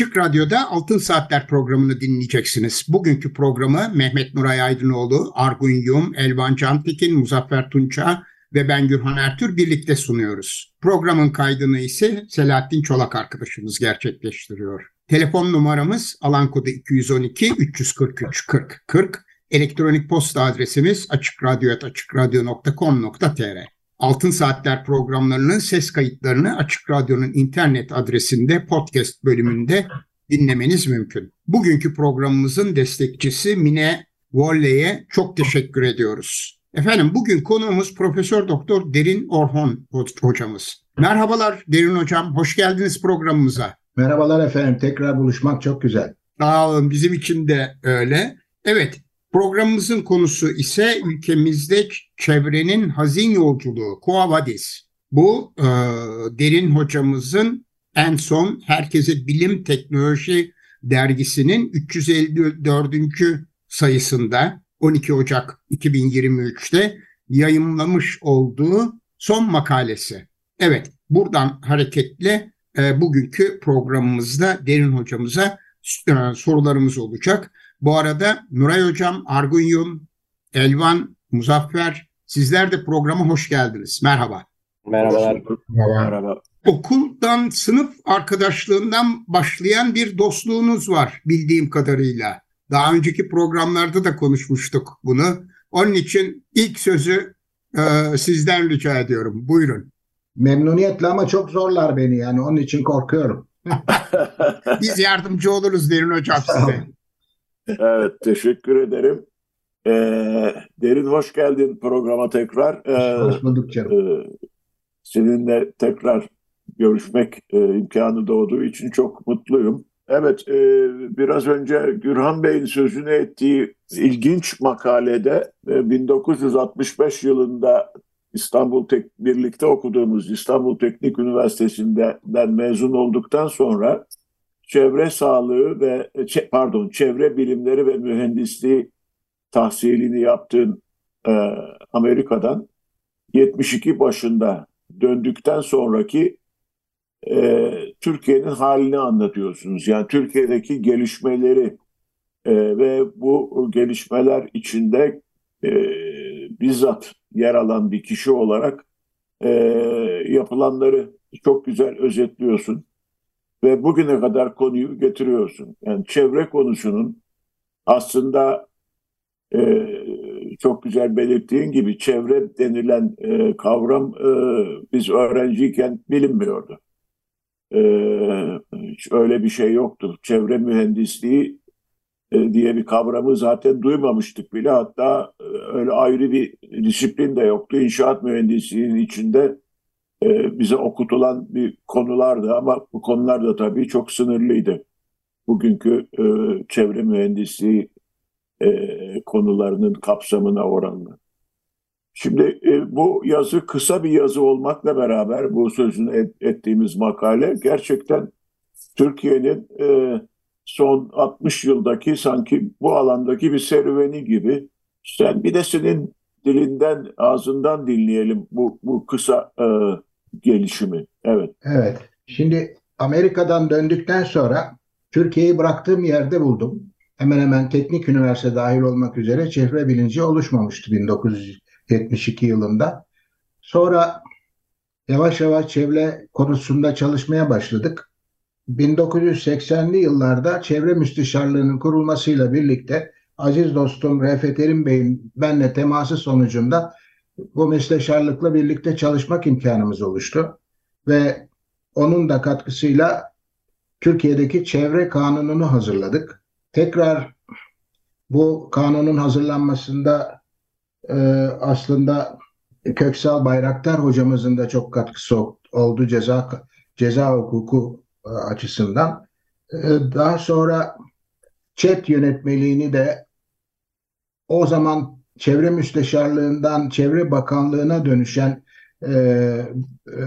Açık Radyo'da Altın Saatler programını dinleyeceksiniz. Bugünkü programı Mehmet Nuray Aydınoğlu, Argun Yum, Elvan Cantekin, Muzaffer Tunça ve ben Gürhan Ertür birlikte sunuyoruz. Programın kaydını ise Selahattin Çolak arkadaşımız gerçekleştiriyor. Telefon numaramız alan kodu 212 343 40 40. Elektronik posta adresimiz açıkradyo.com.tr Altın Saatler programlarının ses kayıtlarını Açık Radyo'nun internet adresinde podcast bölümünde dinlemeniz mümkün. Bugünkü programımızın destekçisi Mine Volley'e çok teşekkür ediyoruz. Efendim bugün konuğumuz Profesör Doktor Derin Orhon hocamız. Merhabalar Derin hocam, hoş geldiniz programımıza. Merhabalar efendim, tekrar buluşmak çok güzel. Sağ olun, bizim için de öyle. Evet, programımızın konusu ise ülkemizde çevrenin hazin yolculuğu, Quo Vadis. Bu e, Derin hocamızın en son Herkese Bilim Teknoloji dergisinin 354. sayısında 12 Ocak 2023'te yayınlamış olduğu son makalesi. Evet, buradan hareketle e, bugünkü programımızda Derin hocamıza e, sorularımız olacak. Bu arada Nuray hocam, Argunyum, Elvan, Muzaffer sizler de programa hoş geldiniz. Merhaba. Merhabalar. Merhaba. Okuldan, sınıf arkadaşlığından başlayan bir dostluğunuz var bildiğim kadarıyla. Daha önceki programlarda da konuşmuştuk bunu. Onun için ilk sözü e, sizden rica ediyorum. Buyurun. Memnuniyetle ama çok zorlar beni yani onun için korkuyorum. Biz yardımcı oluruz Derin Hocam size. Evet teşekkür ederim. Ee, Derin hoş geldin programa tekrar. Ee, hoş bulduk canım. E, seninle tekrar görüşmek e, imkanı doğduğu için çok mutluyum. Evet, e, biraz önce Gürhan Bey'in sözünü ettiği ilginç makalede e, 1965 yılında İstanbul Tek birlikte okuduğumuz İstanbul Teknik Üniversitesi'nden mezun olduktan sonra çevre sağlığı ve pardon çevre bilimleri ve mühendisliği tahsilini yaptığın e, Amerika'dan 72 başında döndükten sonraki e, Türkiye'nin halini anlatıyorsunuz. Yani Türkiye'deki gelişmeleri e, ve bu gelişmeler içinde e, bizzat yer alan bir kişi olarak e, yapılanları çok güzel özetliyorsun ve bugüne kadar konuyu getiriyorsun. Yani çevre konusunun aslında e, çok güzel belirttiğin gibi çevre denilen e, kavram e, biz öğrenciyken bilinmiyordu. Hiç öyle bir şey yoktu. Çevre mühendisliği e, diye bir kavramı zaten duymamıştık bile. Hatta e, öyle ayrı bir disiplin de yoktu. İnşaat mühendisliğinin içinde e, bize okutulan bir konulardı ama bu konular da tabii çok sınırlıydı. Bugünkü çevre mühendisliği konularının kapsamına oranla. Şimdi e, bu yazı kısa bir yazı olmakla beraber bu sözünü et, ettiğimiz makale gerçekten Türkiye'nin e, son 60 yıldaki sanki bu alandaki bir serüveni gibi. Sen bir de senin dilinden, ağzından dinleyelim bu, bu kısa e, gelişimi. Evet. Evet. Şimdi Amerika'dan döndükten sonra Türkiye'yi bıraktığım yerde buldum. Hemen hemen teknik üniversite dahil olmak üzere çevre bilinci oluşmamıştı 1900 72 yılında. Sonra yavaş yavaş çevre konusunda çalışmaya başladık. 1980'li yıllarda çevre müsteşarlığının kurulmasıyla birlikte aziz dostum Refet Erim Bey'in benle teması sonucunda bu müsteşarlıkla birlikte çalışmak imkanımız oluştu. Ve onun da katkısıyla Türkiye'deki çevre kanununu hazırladık. Tekrar bu kanunun hazırlanmasında e, aslında Köksal Bayraktar hocamızın da çok katkısı oldu ceza ceza hukuku e, açısından. E, daha sonra chat yönetmeliğini de o zaman çevre müsteşarlığından çevre bakanlığına dönüşen e, e,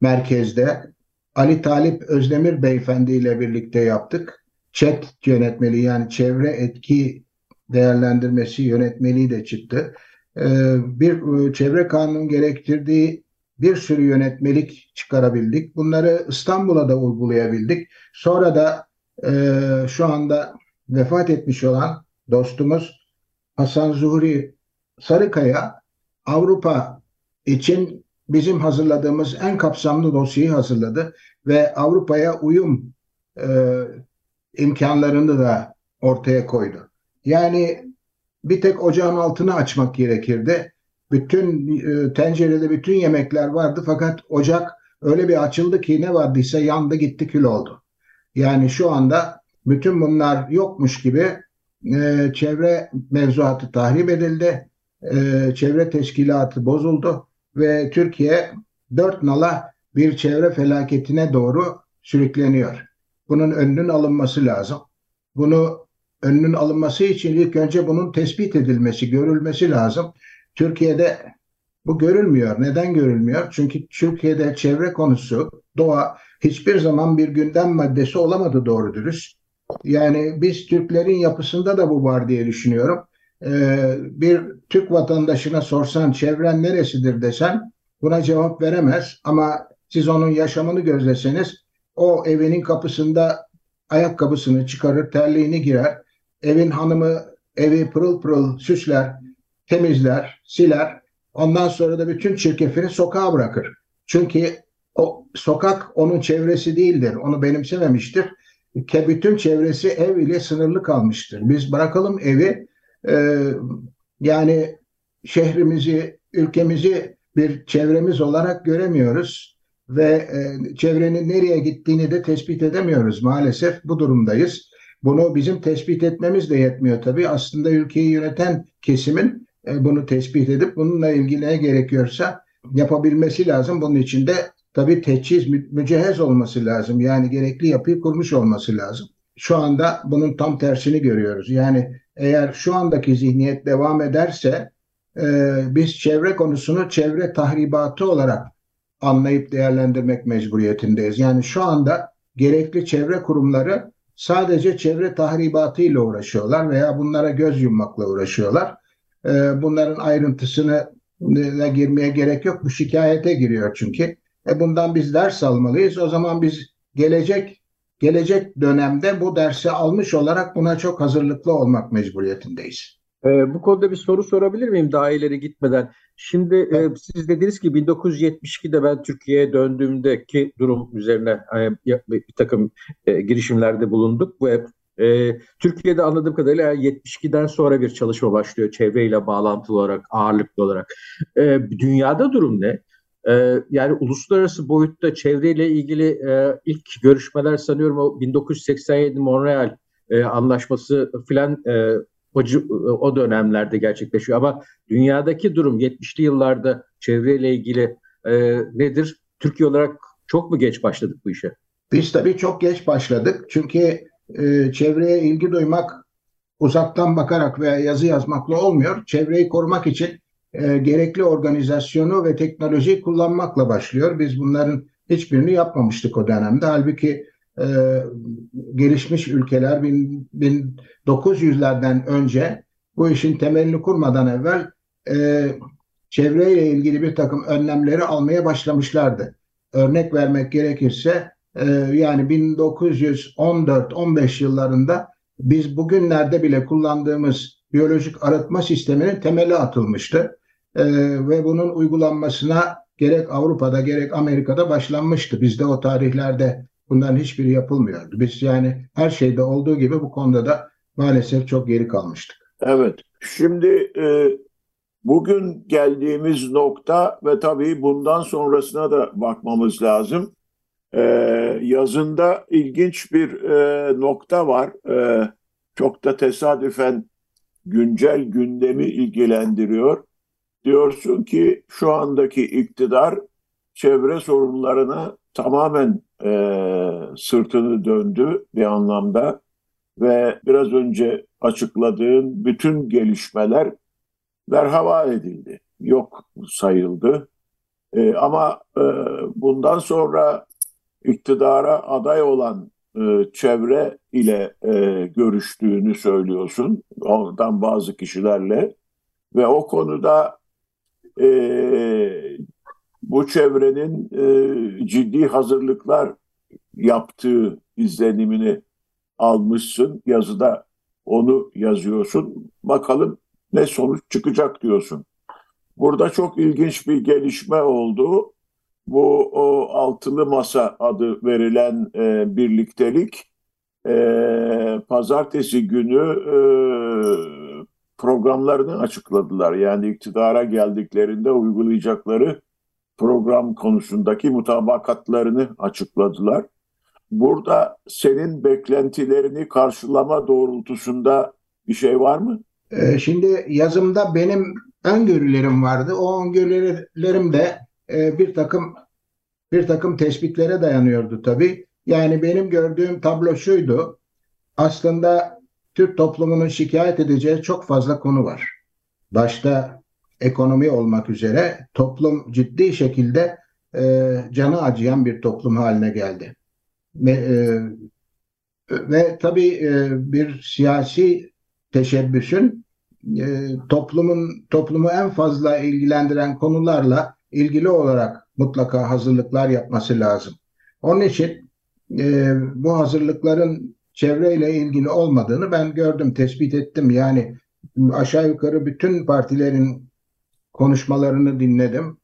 merkezde Ali Talip Özdemir Beyefendi ile birlikte yaptık. Chat yönetmeliği yani çevre etki değerlendirmesi yönetmeliği de çıktı. Ee, bir e, çevre kanunun gerektirdiği bir sürü yönetmelik çıkarabildik. Bunları İstanbul'a da uygulayabildik. Sonra da e, şu anda vefat etmiş olan dostumuz Hasan Zuhri Sarıkaya Avrupa için bizim hazırladığımız en kapsamlı dosyayı hazırladı ve Avrupa'ya uyum e, imkanlarını da ortaya koydu. Yani bir tek ocağın altını açmak gerekirdi. Bütün e, tencerede bütün yemekler vardı fakat ocak öyle bir açıldı ki ne vardıysa yandı gitti kül oldu. Yani şu anda bütün bunlar yokmuş gibi e, çevre mevzuatı tahrip edildi. E, çevre teşkilatı bozuldu ve Türkiye dört nala bir çevre felaketine doğru sürükleniyor. Bunun önünün alınması lazım. Bunu önünün alınması için ilk önce bunun tespit edilmesi, görülmesi lazım. Türkiye'de bu görülmüyor. Neden görülmüyor? Çünkü Türkiye'de çevre konusu, doğa hiçbir zaman bir gündem maddesi olamadı doğru dürüst. Yani biz Türklerin yapısında da bu var diye düşünüyorum. Ee, bir Türk vatandaşına sorsan çevren neresidir desen buna cevap veremez. Ama siz onun yaşamını gözleseniz o evinin kapısında ayakkabısını çıkarır, terliğini girer evin hanımı evi pırıl pırıl süsler, temizler, siler. Ondan sonra da bütün çirkefini sokağa bırakır. Çünkü o sokak onun çevresi değildir. Onu benimsememiştir. Bütün çevresi ev ile sınırlı kalmıştır. Biz bırakalım evi e, yani şehrimizi, ülkemizi bir çevremiz olarak göremiyoruz ve e, çevrenin nereye gittiğini de tespit edemiyoruz. Maalesef bu durumdayız. Bunu bizim tespit etmemiz de yetmiyor tabii. Aslında ülkeyi yöneten kesimin e, bunu tespit edip bununla ilgili ne gerekiyorsa yapabilmesi lazım. Bunun için de tabii teçhiz, mücehhez olması lazım. Yani gerekli yapıyı kurmuş olması lazım. Şu anda bunun tam tersini görüyoruz. Yani eğer şu andaki zihniyet devam ederse e, biz çevre konusunu çevre tahribatı olarak anlayıp değerlendirmek mecburiyetindeyiz. Yani şu anda gerekli çevre kurumları sadece çevre tahribatıyla uğraşıyorlar veya bunlara göz yummakla uğraşıyorlar. E, bunların ayrıntısına girmeye gerek yok. Bu şikayete giriyor çünkü. E, bundan biz ders almalıyız. O zaman biz gelecek gelecek dönemde bu dersi almış olarak buna çok hazırlıklı olmak mecburiyetindeyiz. E, bu konuda bir soru sorabilir miyim daha ileri gitmeden? Şimdi e, siz dediniz ki 1972'de ben Türkiye'ye döndüğümdeki durum üzerine e, bir takım e, girişimlerde bulunduk ve e, Türkiye'de anladığım kadarıyla 72'den sonra bir çalışma başlıyor çevreyle bağlantılı olarak, ağırlıklı olarak. E, dünyada durum ne? E, yani uluslararası boyutta çevreyle ilgili e, ilk görüşmeler sanıyorum o 1987 Montreal e, anlaşması filan e, o, o dönemlerde gerçekleşiyor. Ama dünyadaki durum 70'li yıllarda çevreyle ilgili e, nedir? Türkiye olarak çok mu geç başladık bu işe? Biz tabii çok geç başladık. Çünkü e, çevreye ilgi duymak uzaktan bakarak veya yazı yazmakla olmuyor. Çevreyi korumak için e, gerekli organizasyonu ve teknolojiyi kullanmakla başlıyor. Biz bunların hiçbirini yapmamıştık o dönemde. Halbuki e, gelişmiş ülkeler 1900'lerden önce bu işin temelini kurmadan evvel e, çevreyle ilgili bir takım önlemleri almaya başlamışlardı. Örnek vermek gerekirse e, yani 1914-15 yıllarında biz bugünlerde bile kullandığımız biyolojik arıtma sisteminin temeli atılmıştı. E, ve bunun uygulanmasına gerek Avrupa'da gerek Amerika'da başlanmıştı. Biz de o tarihlerde Bunların hiçbiri yapılmıyordu. Biz yani her şeyde olduğu gibi bu konuda da maalesef çok geri kalmıştık. Evet. Şimdi e, bugün geldiğimiz nokta ve tabii bundan sonrasına da bakmamız lazım. E, yazında ilginç bir e, nokta var. E, çok da tesadüfen güncel gündemi ilgilendiriyor. Diyorsun ki şu andaki iktidar çevre sorunlarına tamamen e, sırtını döndü bir anlamda ve biraz önce açıkladığın bütün gelişmeler berhava edildi, yok sayıldı. E, ama e, bundan sonra iktidara aday olan e, çevre ile e, görüştüğünü söylüyorsun, ondan bazı kişilerle ve o konuda e, bu çevrenin e, ciddi hazırlıklar yaptığı izlenimini almışsın. Yazıda onu yazıyorsun. Bakalım ne sonuç çıkacak diyorsun. Burada çok ilginç bir gelişme oldu. Bu o altılı masa adı verilen e, birliktelik e, pazartesi günü e, programlarını açıkladılar. Yani iktidara geldiklerinde uygulayacakları program konusundaki mutabakatlarını açıkladılar. Burada senin beklentilerini karşılama doğrultusunda bir şey var mı? Ee, şimdi yazımda benim öngörülerim vardı. O öngörülerim de e, bir takım bir takım tespitlere dayanıyordu tabii. Yani benim gördüğüm tablo şuydu. Aslında Türk toplumunun şikayet edeceği çok fazla konu var. Başta ekonomi olmak üzere toplum ciddi şekilde e, canı acıyan bir toplum haline geldi. Ve, e, ve tabii e, bir siyasi teşebbüsün e, toplumun toplumu en fazla ilgilendiren konularla ilgili olarak mutlaka hazırlıklar yapması lazım. Onun için e, bu hazırlıkların çevreyle ilgili olmadığını ben gördüm, tespit ettim. Yani aşağı yukarı bütün partilerin konuşmalarını dinledim,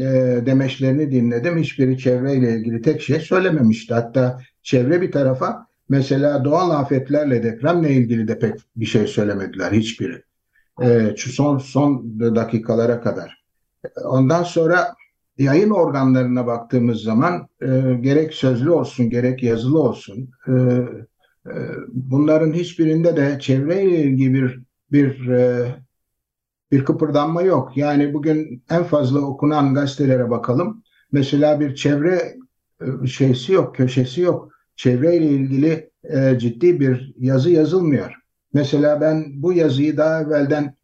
e, demeçlerini dinledim. Hiçbiri çevreyle ilgili tek şey söylememişti. Hatta çevre bir tarafa mesela doğal afetlerle depremle ilgili de pek bir şey söylemediler hiçbiri. E, son son dakikalara kadar. Ondan sonra yayın organlarına baktığımız zaman e, gerek sözlü olsun gerek yazılı olsun e, bunların hiçbirinde de çevreyle ilgili bir bir e, bir kıpırdanma yok. Yani bugün en fazla okunan gazetelere bakalım. Mesela bir çevre e, şeysi yok, köşesi yok. Çevreyle ilgili e, ciddi bir yazı yazılmıyor. Mesela ben bu yazıyı daha evvelden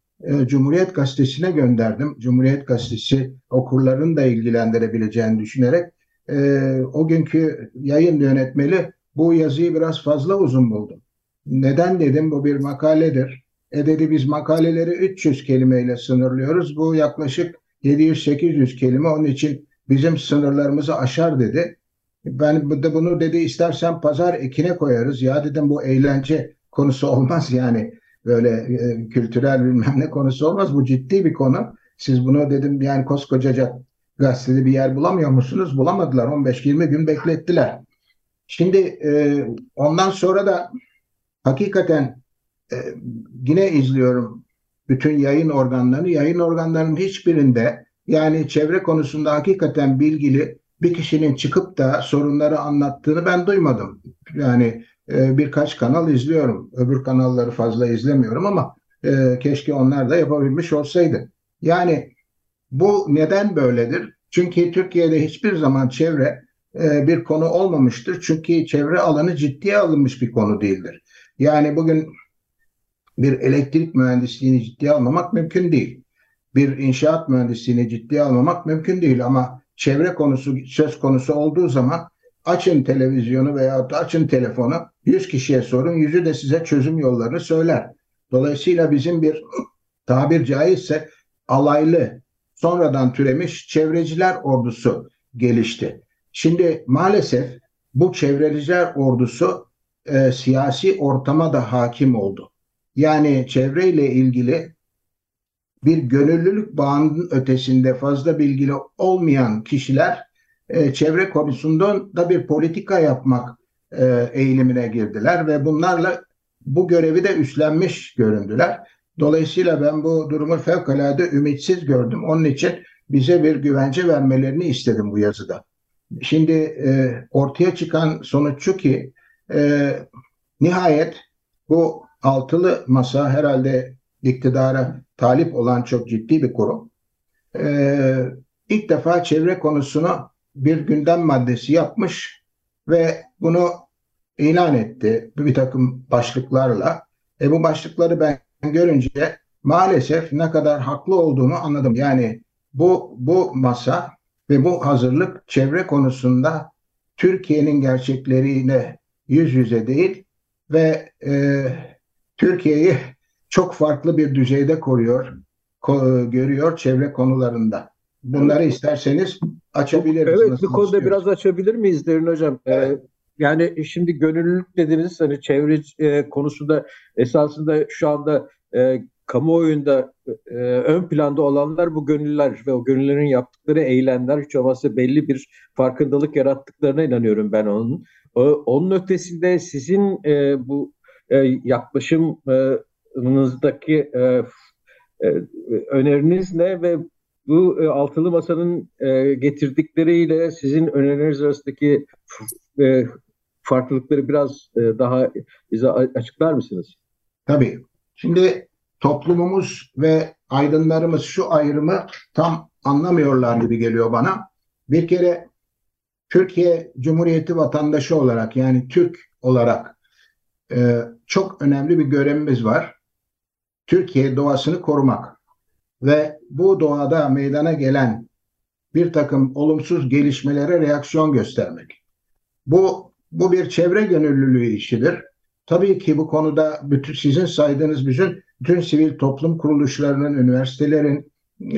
Cumhuriyet Gazetesi'ne gönderdim. Cumhuriyet Gazetesi okurların da ilgilendirebileceğini düşünerek o günkü yayın yönetmeli bu yazıyı biraz fazla uzun buldum. Neden dedim bu bir makaledir. E dedi biz makaleleri 300 kelimeyle sınırlıyoruz. Bu yaklaşık 700-800 kelime onun için bizim sınırlarımızı aşar dedi. Ben de bunu dedi istersen pazar ekine koyarız. Ya dedim bu eğlence konusu olmaz yani böyle e, kültürel bilmem ne konusu olmaz. Bu ciddi bir konu. Siz bunu dedim yani koskocaca gazetede bir yer bulamıyor musunuz? Bulamadılar. 15-20 gün beklettiler. Şimdi e, ondan sonra da hakikaten e, yine izliyorum bütün yayın organlarını. Yayın organlarının hiçbirinde yani çevre konusunda hakikaten bilgili bir kişinin çıkıp da sorunları anlattığını ben duymadım. Yani e, birkaç kanal izliyorum. Öbür kanalları fazla izlemiyorum ama e, keşke onlar da yapabilmiş olsaydı. Yani bu neden böyledir? Çünkü Türkiye'de hiçbir zaman çevre bir konu olmamıştır. Çünkü çevre alanı ciddiye alınmış bir konu değildir. Yani bugün bir elektrik mühendisliğini ciddiye almamak mümkün değil. Bir inşaat mühendisliğini ciddiye almamak mümkün değil ama çevre konusu söz konusu olduğu zaman açın televizyonu veya açın telefonu 100 kişiye sorun yüzü de size çözüm yollarını söyler. Dolayısıyla bizim bir tabir caizse alaylı sonradan türemiş çevreciler ordusu gelişti. Şimdi maalesef bu çevreciler ordusu e, siyasi ortama da hakim oldu. Yani çevreyle ilgili bir gönüllülük bağının ötesinde fazla bilgili olmayan kişiler e, çevre konusunda da bir politika yapmak e, eğilimine girdiler ve bunlarla bu görevi de üstlenmiş göründüler. Dolayısıyla ben bu durumu fevkalade ümitsiz gördüm. Onun için bize bir güvence vermelerini istedim bu yazıda. Şimdi e, ortaya çıkan sonuç şu ki e, nihayet bu altılı masa herhalde iktidara talip olan çok ciddi bir kurum. Ee, ilk defa çevre konusunu bir gündem maddesi yapmış ve bunu ilan etti bir takım başlıklarla. E bu başlıkları ben görünce maalesef ne kadar haklı olduğumu anladım. Yani bu bu masa ve bu hazırlık çevre konusunda Türkiye'nin gerçekleriyle yüz yüze değil ve e, Türkiye'yi çok farklı bir düzeyde koruyor, ko- görüyor çevre konularında. Bunları isterseniz açabiliriz. Evet, Nasıl bu konuda istiyoruz? biraz açabilir miyiz Derin Hocam? Ee, Evet. yani şimdi gönüllülük dediğiniz hani çevre e, konusunda esasında şu anda e, kamuoyunda e, ön planda olanlar bu gönüllüler ve o gönüllülerin yaptıkları eylemler hiç olmazsa belli bir farkındalık yarattıklarına inanıyorum ben onun. O, onun ötesinde sizin e, bu e, yaklaşımınızdaki e, e, öneriniz ne ve bu e, altılı masanın e, getirdikleriyle sizin önerileriniz arasındaki e, farklılıkları biraz e, daha bize açıklar mısınız? Tabii. Şimdi toplumumuz ve aydınlarımız şu ayrımı tam anlamıyorlar gibi geliyor bana. Bir kere Türkiye Cumhuriyeti vatandaşı olarak yani Türk olarak e, çok önemli bir görevimiz var. Türkiye doğasını korumak ve bu doğada meydana gelen bir takım olumsuz gelişmelere reaksiyon göstermek. Bu bu bir çevre gönüllülüğü işidir. Tabii ki bu konuda bütün sizin saydığınız bütün bütün sivil toplum kuruluşlarının, üniversitelerin,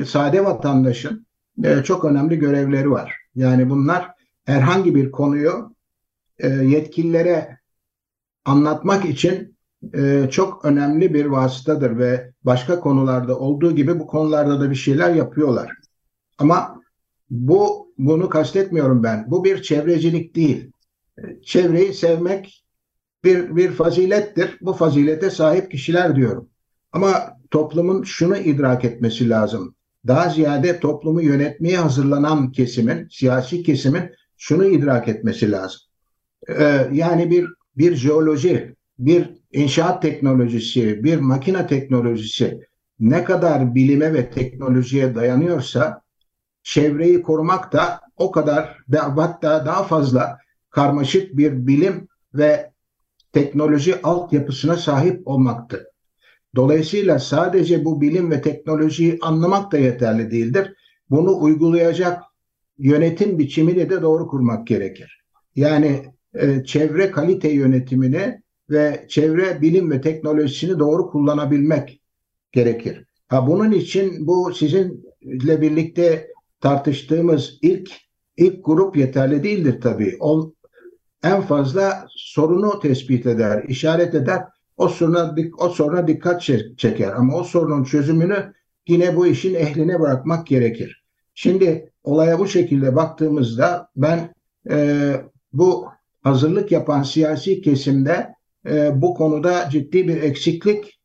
sade vatandaşın e, çok önemli görevleri var. Yani bunlar herhangi bir konuyu e, yetkililere anlatmak için e, çok önemli bir vasıtadır ve başka konularda olduğu gibi bu konularda da bir şeyler yapıyorlar. Ama bu bunu kastetmiyorum ben. Bu bir çevrecilik değil. Çevreyi sevmek bir bir fazilettir. Bu fazilete sahip kişiler diyorum. Ama toplumun şunu idrak etmesi lazım. Daha ziyade toplumu yönetmeye hazırlanan kesimin, siyasi kesimin şunu idrak etmesi lazım. Ee, yani bir bir jeoloji, bir inşaat teknolojisi, bir makine teknolojisi ne kadar bilime ve teknolojiye dayanıyorsa çevreyi korumak da o kadar ve hatta daha fazla karmaşık bir bilim ve teknoloji altyapısına sahip olmaktır. Dolayısıyla sadece bu bilim ve teknolojiyi anlamak da yeterli değildir. Bunu uygulayacak yönetim biçimini de doğru kurmak gerekir. Yani e, çevre kalite yönetimini ve çevre bilim ve teknolojisini doğru kullanabilmek gerekir. Ha bunun için bu sizinle birlikte tartıştığımız ilk ilk grup yeterli değildir tabii. O, en fazla sorunu tespit eder, işaret eder. O soruna o soruna dikkat çeker ama o sorunun çözümünü yine bu işin ehline bırakmak gerekir. Şimdi olaya bu şekilde baktığımızda ben e, bu hazırlık yapan siyasi kesimde e, bu konuda ciddi bir eksiklik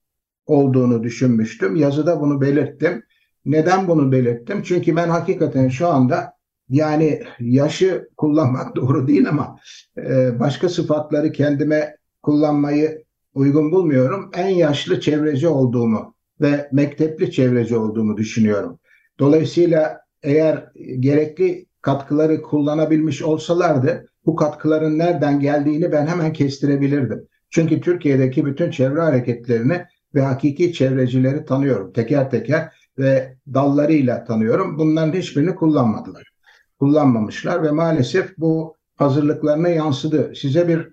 olduğunu düşünmüştüm. Yazıda bunu belirttim. Neden bunu belirttim? Çünkü ben hakikaten şu anda yani yaşı kullanmak doğru değil ama e, başka sıfatları kendime kullanmayı uygun bulmuyorum. En yaşlı çevreci olduğumu ve mektepli çevreci olduğumu düşünüyorum. Dolayısıyla eğer gerekli katkıları kullanabilmiş olsalardı bu katkıların nereden geldiğini ben hemen kestirebilirdim. Çünkü Türkiye'deki bütün çevre hareketlerini ve hakiki çevrecileri tanıyorum teker teker ve dallarıyla tanıyorum. Bunların hiçbirini kullanmadılar. Kullanmamışlar ve maalesef bu hazırlıklarına yansıdı. Size bir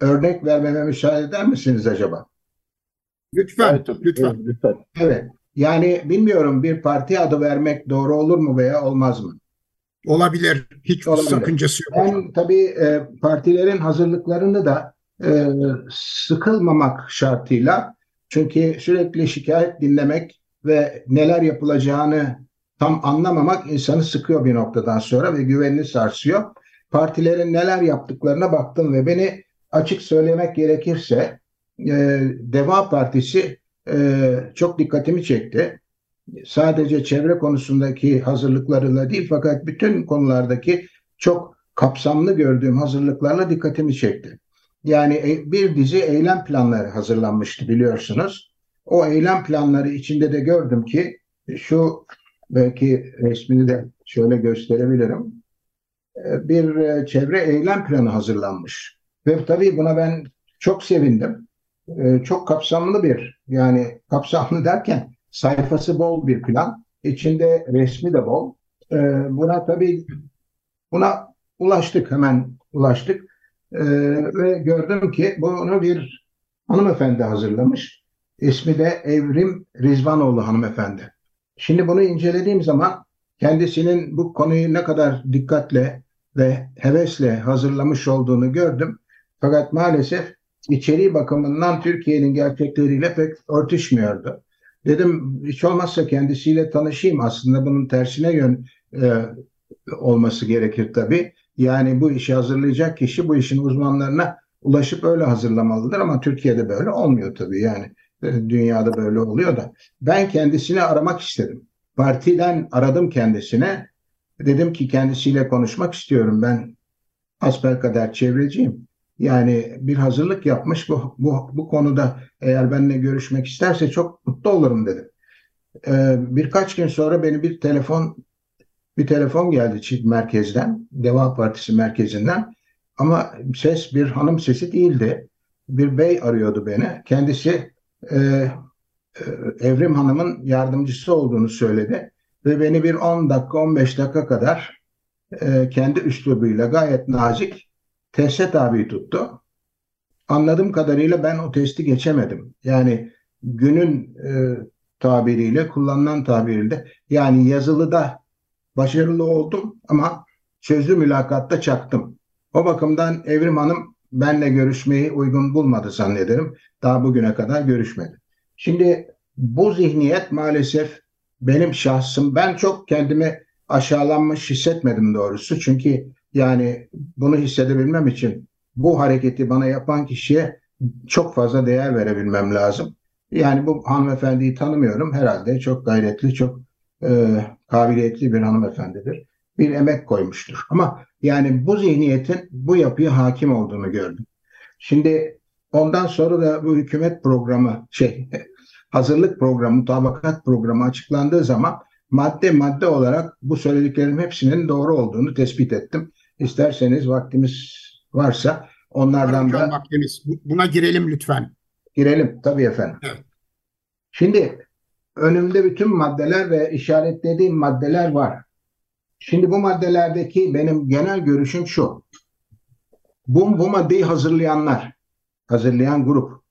örnek vermeme müsaade eder misiniz acaba? Lütfen, Evet, lütfen. Lütfen. Evet. Yani bilmiyorum bir parti adı vermek doğru olur mu veya olmaz mı? Olabilir. Hiç Olabilir. sakıncası yok. Ben tabii e, partilerin hazırlıklarını da e, sıkılmamak şartıyla çünkü sürekli şikayet dinlemek ve neler yapılacağını tam anlamamak insanı sıkıyor bir noktadan sonra ve güvenini sarsıyor. Partilerin neler yaptıklarına baktım ve beni açık söylemek gerekirse e, Deva Partisi e, çok dikkatimi çekti. Sadece çevre konusundaki hazırlıklarıyla değil fakat bütün konulardaki çok kapsamlı gördüğüm hazırlıklarla dikkatimi çekti. Yani e, bir dizi eylem planları hazırlanmıştı biliyorsunuz. o eylem planları içinde de gördüm ki şu belki resmini de şöyle gösterebilirim. Ee, bir e, çevre eylem planı hazırlanmış. Ve tabii buna ben çok sevindim. Ee, çok kapsamlı bir yani kapsamlı derken sayfası bol bir plan. İçinde resmi de bol. Ee, buna tabii buna ulaştık hemen ulaştık. Ve gördüm ki bunu bir hanımefendi hazırlamış. İsmi de Evrim Rizvanoğlu hanımefendi. Şimdi bunu incelediğim zaman kendisinin bu konuyu ne kadar dikkatle ve hevesle hazırlamış olduğunu gördüm. Fakat maalesef içeriği bakımından Türkiye'nin gerçekleriyle pek örtüşmüyordu. Dedim hiç olmazsa kendisiyle tanışayım. Aslında bunun tersine yön e, olması gerekir tabii. Yani bu işi hazırlayacak kişi bu işin uzmanlarına ulaşıp öyle hazırlamalıdır ama Türkiye'de böyle olmuyor tabii yani. E, dünyada böyle oluyor da. Ben kendisini aramak istedim. Partiden aradım kendisine. Dedim ki kendisiyle konuşmak istiyorum. Ben kadar çevreciyim. Yani bir hazırlık yapmış bu, bu, bu konuda eğer benimle görüşmek isterse çok mutlu olurum dedim. Ee, birkaç gün sonra beni bir telefon bir telefon geldi çift merkezden, Deva Partisi merkezinden. Ama ses bir hanım sesi değildi. Bir bey arıyordu beni. Kendisi e, e, Evrim Hanım'ın yardımcısı olduğunu söyledi. Ve beni bir 10 dakika 15 dakika kadar e, kendi üslubuyla gayet nazik teste tabi tuttu. Anladığım kadarıyla ben o testi geçemedim. Yani günün e, tabiriyle, kullanılan tabiriyle yani yazılıda başarılı oldum ama sözlü mülakatta çaktım. O bakımdan Evrim Hanım benle görüşmeyi uygun bulmadı zannederim. Daha bugüne kadar görüşmedi. Şimdi bu zihniyet maalesef benim şahsım. Ben çok kendimi aşağılanmış hissetmedim doğrusu. Çünkü yani bunu hissedebilmem için bu hareketi bana yapan kişiye çok fazla değer verebilmem lazım. Yani bu hanımefendiyi tanımıyorum. Herhalde çok gayretli, çok e, kabiliyetli bir hanımefendidir. Bir emek koymuştur. Ama yani bu zihniyetin bu yapıya hakim olduğunu gördüm. Şimdi ondan sonra da bu hükümet programı şey hazırlık programı, mutabakat programı açıklandığı zaman madde madde olarak bu söylediklerim hepsinin doğru olduğunu tespit ettim. İsterseniz vaktimiz varsa onlardan da vaktimiz. Buna girelim lütfen. Girelim tabii efendim. Evet. Şimdi önümde bütün maddeler ve işaretlediğim maddeler var. Şimdi bu maddelerdeki benim genel görüşüm şu. Bu, bu maddeyi hazırlayanlar, hazırlayan grup,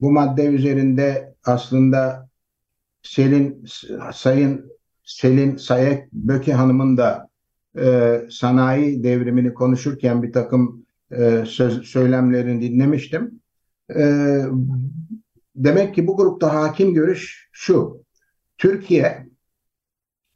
bu madde üzerinde aslında Selin Sayın Selin Sayek Böke Hanım'ın da e, sanayi devrimini konuşurken bir takım e, söz, söylemlerini dinlemiştim. E, demek ki bu grupta hakim görüş şu. Türkiye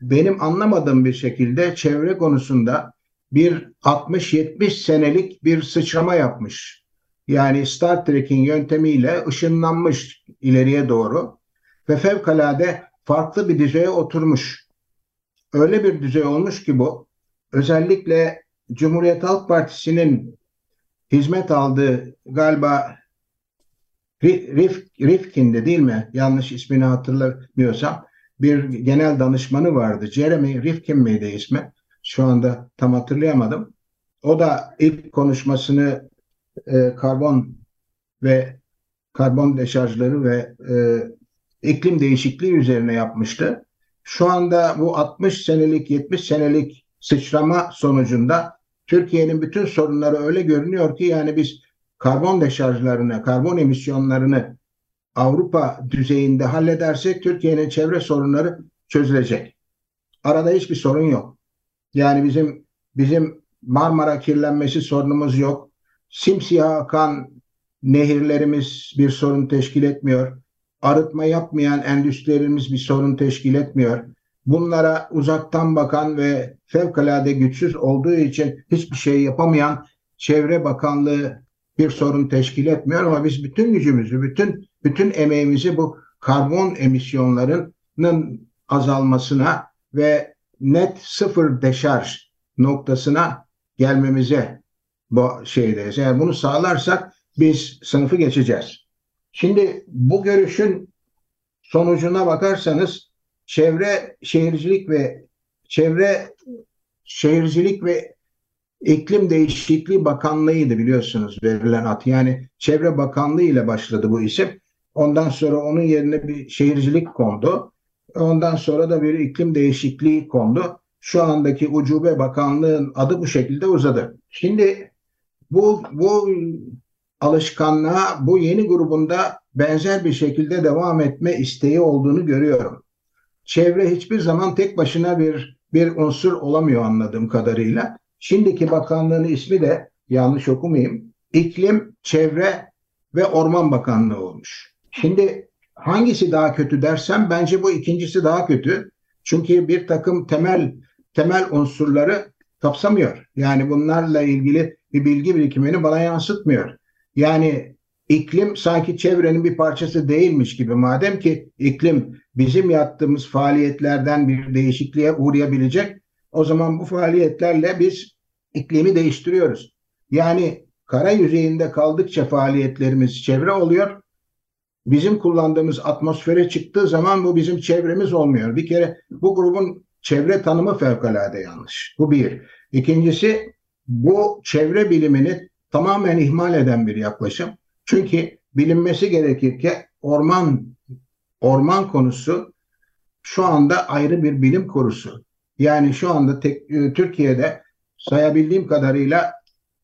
benim anlamadığım bir şekilde çevre konusunda bir 60-70 senelik bir sıçrama yapmış. Yani Star Trek'in yöntemiyle ışınlanmış ileriye doğru ve fevkalade farklı bir düzeye oturmuş. Öyle bir düzey olmuş ki bu özellikle Cumhuriyet Halk Partisi'nin hizmet aldığı galiba Rif, Rifkin'de değil mi? Yanlış ismini hatırlamıyorsam bir genel danışmanı vardı. Jeremy Rifkin miydi ismi? Şu anda tam hatırlayamadım. O da ilk konuşmasını e, karbon ve karbon deşarjları ve e, iklim değişikliği üzerine yapmıştı. Şu anda bu 60 senelik 70 senelik sıçrama sonucunda Türkiye'nin bütün sorunları öyle görünüyor ki yani biz karbon deşarjlarını, karbon emisyonlarını Avrupa düzeyinde halledersek Türkiye'nin çevre sorunları çözülecek. Arada hiçbir sorun yok. Yani bizim bizim Marmara kirlenmesi sorunumuz yok. Simsiyah akan nehirlerimiz bir sorun teşkil etmiyor. Arıtma yapmayan endüstrilerimiz bir sorun teşkil etmiyor. Bunlara uzaktan bakan ve fevkalade güçsüz olduğu için hiçbir şey yapamayan Çevre Bakanlığı bir sorun teşkil etmiyor ama biz bütün gücümüzü, bütün bütün emeğimizi bu karbon emisyonlarının azalmasına ve net sıfır deşarj noktasına gelmemize bu şeydeyiz. Eğer bunu sağlarsak biz sınıfı geçeceğiz. Şimdi bu görüşün sonucuna bakarsanız çevre şehircilik ve çevre şehircilik ve iklim değişikliği bakanlığıydı biliyorsunuz verilen at. Yani çevre bakanlığı ile başladı bu isim. Ondan sonra onun yerine bir şehircilik kondu. Ondan sonra da bir iklim değişikliği kondu. Şu andaki Ucube Bakanlığı'nın adı bu şekilde uzadı. Şimdi bu bu alışkanlığa bu yeni grubunda benzer bir şekilde devam etme isteği olduğunu görüyorum. Çevre hiçbir zaman tek başına bir bir unsur olamıyor anladığım kadarıyla. Şimdiki bakanlığın ismi de yanlış okumayayım. İklim, Çevre ve Orman Bakanlığı olmuş. Şimdi hangisi daha kötü dersem bence bu ikincisi daha kötü. Çünkü bir takım temel temel unsurları kapsamıyor. Yani bunlarla ilgili bir bilgi birikimini bana yansıtmıyor. Yani iklim sanki çevrenin bir parçası değilmiş gibi madem ki iklim bizim yaptığımız faaliyetlerden bir değişikliğe uğrayabilecek o zaman bu faaliyetlerle biz iklimi değiştiriyoruz. Yani kara yüzeyinde kaldıkça faaliyetlerimiz çevre oluyor. Bizim kullandığımız atmosfere çıktığı zaman bu bizim çevremiz olmuyor. Bir kere bu grubun çevre tanımı fevkalade yanlış. Bu bir. İkincisi bu çevre bilimini tamamen ihmal eden bir yaklaşım. Çünkü bilinmesi gerekir ki orman orman konusu şu anda ayrı bir bilim konusu. Yani şu anda tek, e, Türkiye'de sayabildiğim kadarıyla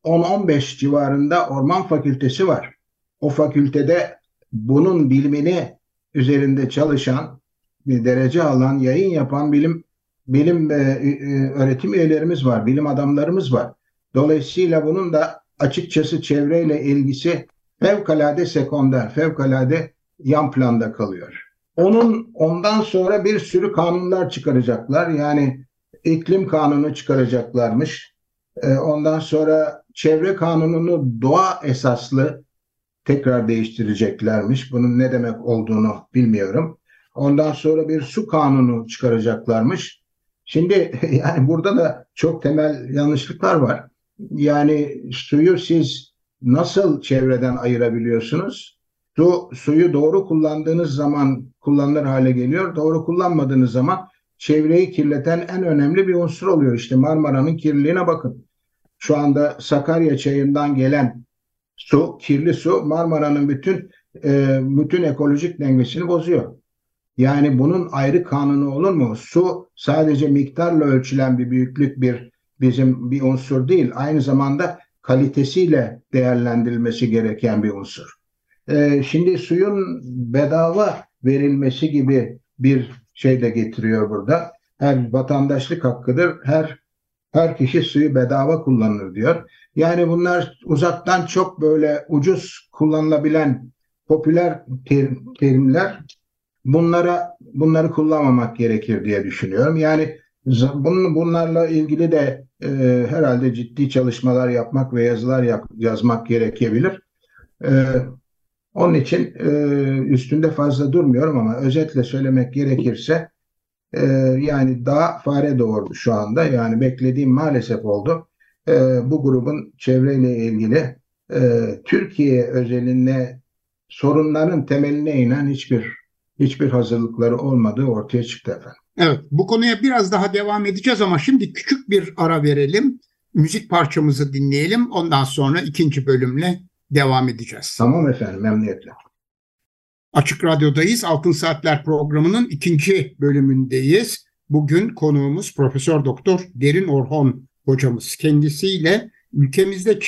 10-15 civarında orman fakültesi var. O fakültede bunun bilimini üzerinde çalışan, bir derece alan, yayın yapan bilim bilim e, e, öğretim üyelerimiz var, bilim adamlarımız var. Dolayısıyla bunun da açıkçası çevreyle ilgisi fevkalade sekonder, fevkalade yan planda kalıyor. Onun ondan sonra bir sürü kanunlar çıkaracaklar. Yani iklim kanunu çıkaracaklarmış. E, ondan sonra çevre kanununu doğa esaslı tekrar değiştireceklermiş. Bunun ne demek olduğunu bilmiyorum. Ondan sonra bir su kanunu çıkaracaklarmış. Şimdi yani burada da çok temel yanlışlıklar var. Yani suyu siz nasıl çevreden ayırabiliyorsunuz? Su, suyu doğru kullandığınız zaman kullanılır hale geliyor. Doğru kullanmadığınız zaman çevreyi kirleten en önemli bir unsur oluyor. İşte Marmara'nın kirliliğine bakın. Şu anda Sakarya çayından gelen su, kirli su Marmara'nın bütün e, bütün ekolojik dengesini bozuyor. Yani bunun ayrı kanunu olur mu? Su sadece miktarla ölçülen bir büyüklük bir bizim bir unsur değil. Aynı zamanda kalitesiyle değerlendirilmesi gereken bir unsur. Ee, şimdi suyun bedava verilmesi gibi bir şey de getiriyor burada. Her vatandaşlık hakkıdır. Her her kişi suyu bedava kullanır diyor. Yani bunlar uzaktan çok böyle ucuz kullanılabilen popüler terim, terimler. Bunlara bunları kullanmamak gerekir diye düşünüyorum. Yani bunlarla ilgili de e, herhalde ciddi çalışmalar yapmak ve yazılar yap, yazmak gerekebilir. E, onun için e, üstünde fazla durmuyorum ama özetle söylemek gerekirse e, yani daha fare doğurdu şu anda. Yani beklediğim maalesef oldu. E, bu grubun çevreyle ilgili e, Türkiye özelinde sorunların temeline inen hiçbir hiçbir hazırlıkları olmadığı ortaya çıktı efendim. Evet, bu konuya biraz daha devam edeceğiz ama şimdi küçük bir ara verelim. Müzik parçamızı dinleyelim. Ondan sonra ikinci bölümle devam edeceğiz. Tamam efendim, memnuniyetle. Açık Radyo'dayız. Altın Saatler programının ikinci bölümündeyiz. Bugün konuğumuz Profesör Doktor Derin Orhon hocamız. Kendisiyle ülkemizde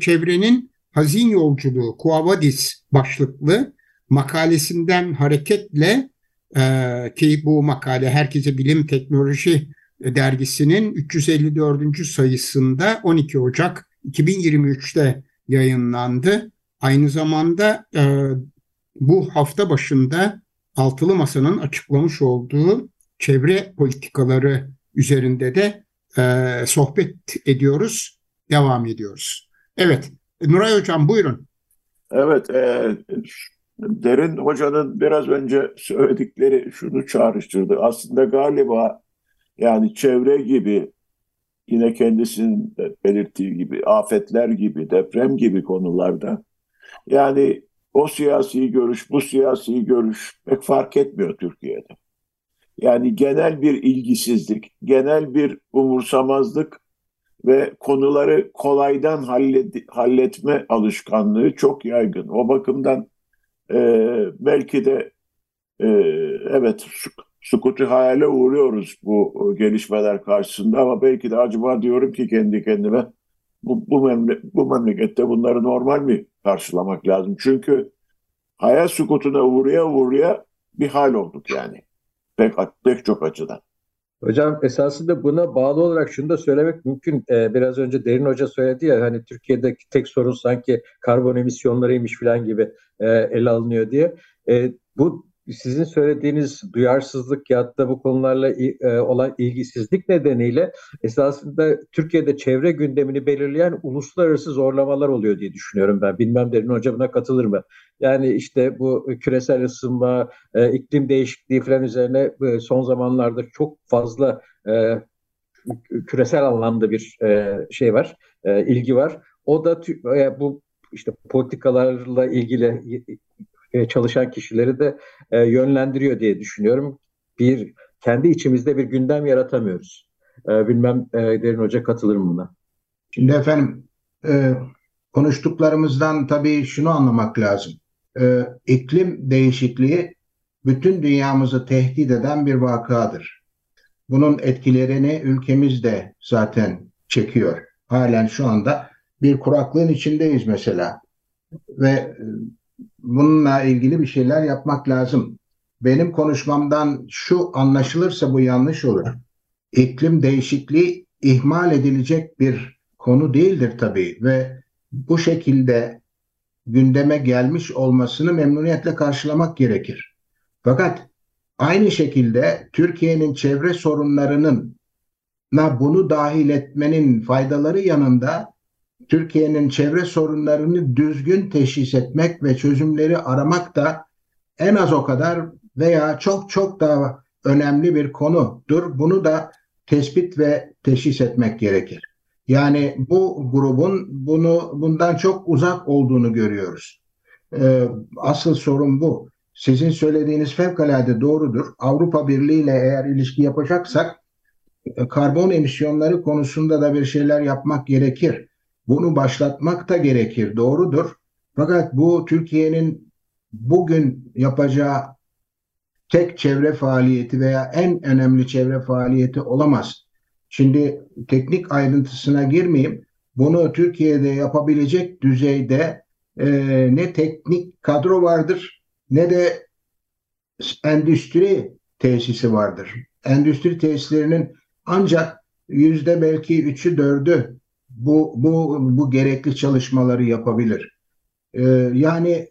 çevrenin hazin yolculuğu Kuavadis başlıklı makalesinden hareketle e, ki bu makale Herkese Bilim Teknoloji dergisinin 354. sayısında 12 Ocak 2023'te yayınlandı. Aynı zamanda e, bu hafta başında Altılı Masa'nın açıklamış olduğu çevre politikaları üzerinde de e, sohbet ediyoruz, devam ediyoruz. Evet, Nuray Hocam buyurun. Evet, e, Derin Hoca'nın biraz önce söyledikleri şunu çağrıştırdı. Aslında galiba yani çevre gibi yine kendisinin belirttiği gibi afetler gibi, deprem gibi konularda yani o siyasi görüş, bu siyasi görüş pek fark etmiyor Türkiye'de. Yani genel bir ilgisizlik, genel bir umursamazlık ve konuları kolaydan hallet, halletme alışkanlığı çok yaygın. O bakımdan e, belki de e, evet sukutu hayale uğruyoruz bu gelişmeler karşısında ama belki de acaba diyorum ki kendi kendime bu, bu, memle bu memlekette bunları normal mi karşılamak lazım? Çünkü hayal sukutuna uğraya uğraya bir hal olduk yani. Pek, pek çok açıdan. Hocam esasında buna bağlı olarak şunu da söylemek mümkün. Ee, biraz önce Derin Hoca söyledi ya hani Türkiye'deki tek sorun sanki karbon emisyonlarıymış falan gibi e, ele alınıyor diye. E, bu sizin söylediğiniz duyarsızlık ya da bu konularla e, olan ilgisizlik nedeniyle esasında Türkiye'de çevre gündemini belirleyen uluslararası zorlamalar oluyor diye düşünüyorum ben. Bilmem Derin Hoca buna katılır mı? Yani işte bu küresel ısınma, e, iklim değişikliği falan üzerine e, son zamanlarda çok fazla küresel anlamda bir şey var, ilgi var. O da bu işte politikalarla ilgili e, çalışan kişileri de e, yönlendiriyor diye düşünüyorum. Bir kendi içimizde bir gündem yaratamıyoruz. E, bilmem Derin Hoca katılır mı buna? Şimdi efendim konuştuklarımızdan tabii şunu anlamak lazım. İklim değişikliği bütün dünyamızı tehdit eden bir vakadır. Bunun etkilerini ülkemiz de zaten çekiyor. Halen şu anda bir kuraklığın içindeyiz mesela. Ve bununla ilgili bir şeyler yapmak lazım. Benim konuşmamdan şu anlaşılırsa bu yanlış olur. İklim değişikliği ihmal edilecek bir konu değildir tabii ve bu şekilde gündeme gelmiş olmasını memnuniyetle karşılamak gerekir. Fakat aynı şekilde Türkiye'nin çevre sorunlarının bunu dahil etmenin faydaları yanında Türkiye'nin çevre sorunlarını düzgün teşhis etmek ve çözümleri aramak da en az o kadar veya çok çok daha önemli bir konudur. Bunu da tespit ve teşhis etmek gerekir. Yani bu grubun bunu bundan çok uzak olduğunu görüyoruz. Ee, asıl sorun bu. Sizin söylediğiniz fevkalade doğrudur. Avrupa Birliği ile eğer ilişki yapacaksak e, karbon emisyonları konusunda da bir şeyler yapmak gerekir. Bunu başlatmak da gerekir, doğrudur. Fakat bu Türkiye'nin bugün yapacağı tek çevre faaliyeti veya en önemli çevre faaliyeti olamaz. Şimdi teknik ayrıntısına girmeyeyim. Bunu Türkiye'de yapabilecek düzeyde e, ne teknik kadro vardır ne de endüstri tesisi vardır. Endüstri tesislerinin ancak yüzde belki üçü dördü bu, bu, bu gerekli çalışmaları yapabilir. Ee, yani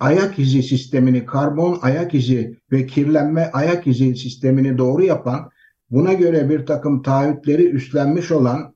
ayak izi sistemini, karbon ayak izi ve kirlenme ayak izi sistemini doğru yapan, buna göre bir takım taahhütleri üstlenmiş olan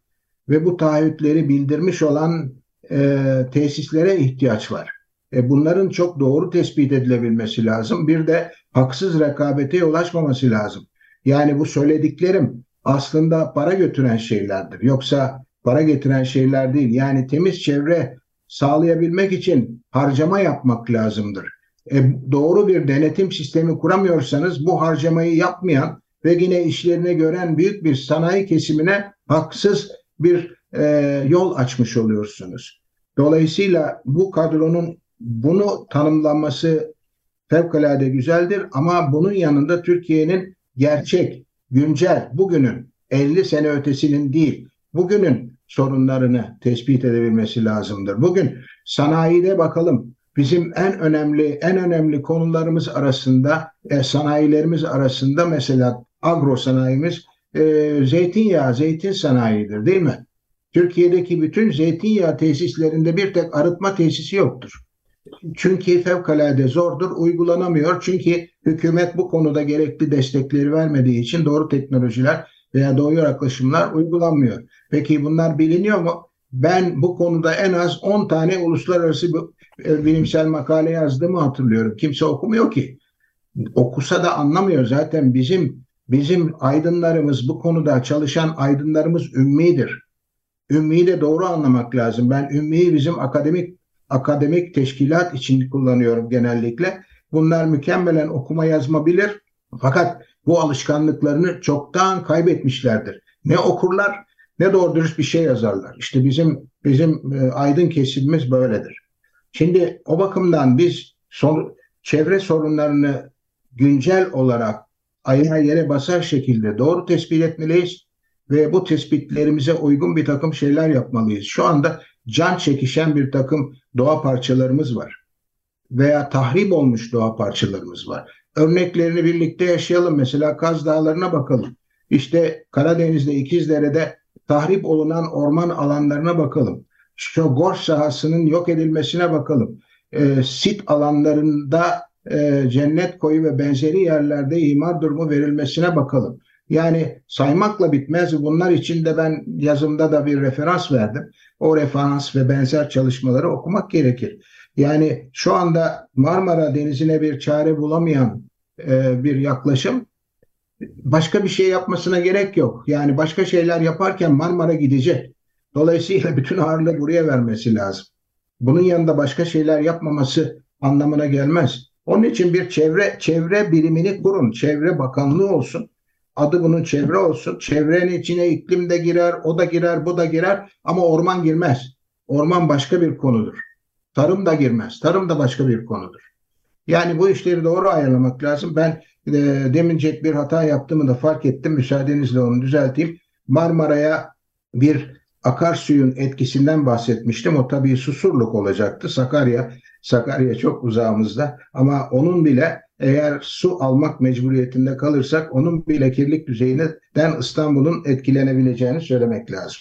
ve bu taahhütleri bildirmiş olan e, tesislere ihtiyaç var. E, bunların çok doğru tespit edilebilmesi lazım. Bir de haksız rekabete yol açmaması lazım. Yani bu söylediklerim aslında para götüren şeylerdir. Yoksa para getiren şeyler değil. Yani temiz çevre sağlayabilmek için harcama yapmak lazımdır. E, doğru bir denetim sistemi kuramıyorsanız bu harcamayı yapmayan ve yine işlerine gören büyük bir sanayi kesimine haksız bir e, yol açmış oluyorsunuz. Dolayısıyla bu kadronun bunu tanımlanması fevkalade güzeldir ama bunun yanında Türkiye'nin gerçek, güncel, bugünün 50 sene ötesinin değil, bugünün sorunlarını tespit edebilmesi lazımdır. Bugün sanayide bakalım bizim en önemli en önemli konularımız arasında e, sanayilerimiz arasında mesela agro sanayimiz e, zeytinyağı, zeytin sanayidir değil mi? Türkiye'deki bütün zeytinyağı tesislerinde bir tek arıtma tesisi yoktur. Çünkü fevkalade zordur, uygulanamıyor. Çünkü hükümet bu konuda gerekli destekleri vermediği için doğru teknolojiler veya doğru yaklaşımlar uygulanmıyor. Peki bunlar biliniyor mu? Ben bu konuda en az 10 tane uluslararası e, bilimsel makale yazdığımı hatırlıyorum. Kimse okumuyor ki. Okusa da anlamıyor. Zaten bizim bizim aydınlarımız bu konuda çalışan aydınlarımız ümmidir. Ümmiyi de doğru anlamak lazım. Ben ümmiyi bizim akademik akademik teşkilat için kullanıyorum genellikle. Bunlar mükemmelen okuma yazma bilir. Fakat bu alışkanlıklarını çoktan kaybetmişlerdir. Ne okurlar ne doğru dürüst bir şey yazarlar. İşte bizim bizim e, aydın kesimimiz böyledir. Şimdi o bakımdan biz son, çevre sorunlarını güncel olarak ayağa yere basar şekilde doğru tespit etmeliyiz ve bu tespitlerimize uygun bir takım şeyler yapmalıyız. Şu anda can çekişen bir takım doğa parçalarımız var veya tahrip olmuş doğa parçalarımız var. Örneklerini birlikte yaşayalım. Mesela Kaz Dağları'na bakalım. İşte Karadeniz'de İkizdere'de tahrip olunan orman alanlarına bakalım. Şu Gorş sahasının yok edilmesine bakalım. E, sit alanlarında e, cennet koyu ve benzeri yerlerde imar durumu verilmesine bakalım. Yani saymakla bitmez. Bunlar için de ben yazımda da bir referans verdim. O referans ve benzer çalışmaları okumak gerekir. Yani şu anda Marmara Denizi'ne bir çare bulamayan e, bir yaklaşım başka bir şey yapmasına gerek yok. Yani başka şeyler yaparken Marmara gidecek. Dolayısıyla bütün ağırlığı buraya vermesi lazım. Bunun yanında başka şeyler yapmaması anlamına gelmez. Onun için bir çevre çevre birimini kurun. Çevre bakanlığı olsun. Adı bunun çevre olsun. Çevrenin içine iklim de girer, o da girer, bu da girer ama orman girmez. Orman başka bir konudur. Tarım da girmez. Tarım da başka bir konudur. Yani bu işleri doğru ayarlamak lazım. Ben e, demincek bir hata yaptığımı da fark ettim. Müsaadenizle onu düzelteyim. Marmara'ya bir akarsuyun etkisinden bahsetmiştim. O tabii Susurluk olacaktı. Sakarya, Sakarya çok uzağımızda ama onun bile eğer su almak mecburiyetinde kalırsak onun bile kirlilik düzeyinden İstanbul'un etkilenebileceğini söylemek lazım.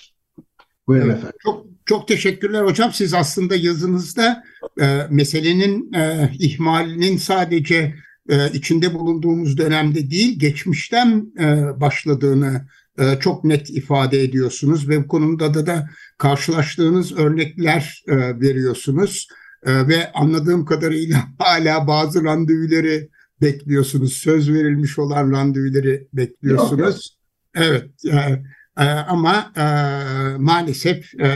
Buyurun evet, efendim. Çok çok teşekkürler hocam. Siz aslında yazınızda e, meselenin e, ihmalinin sadece e, içinde bulunduğumuz dönemde değil, geçmişten e, başladığını e, çok net ifade ediyorsunuz ve bu konuda da, da karşılaştığınız örnekler e, veriyorsunuz e, ve anladığım kadarıyla hala bazı randevuları bekliyorsunuz. Söz verilmiş olan randevuları bekliyorsunuz. Yok, yok. Evet. E, e, ama e, maalesef e,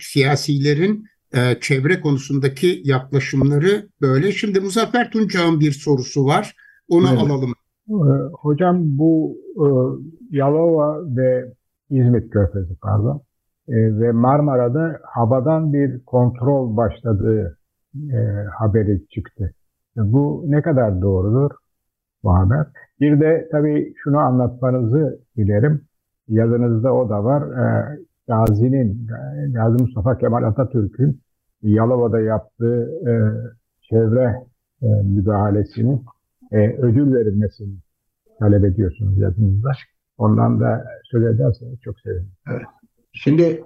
siyasilerin e, çevre konusundaki yaklaşımları böyle. Şimdi Muzaffer Tuncağ'ın bir sorusu var. Onu evet. alalım. Ee, hocam bu e, Yalova ve İzmit Körfezi pardon e, ve Marmara'da havadan bir kontrol başladığı e, haberi çıktı. Bu ne kadar doğrudur bu haber? Bir de tabii şunu anlatmanızı dilerim. Yazınızda o da var. Gazi'nin, Gazi Mustafa Kemal Atatürk'ün Yalova'da yaptığı çevre müdahalesinin ödül verilmesini talep ediyorsunuz yazınızda. Ondan da söz ederseniz çok sevinirim. Evet. Şimdi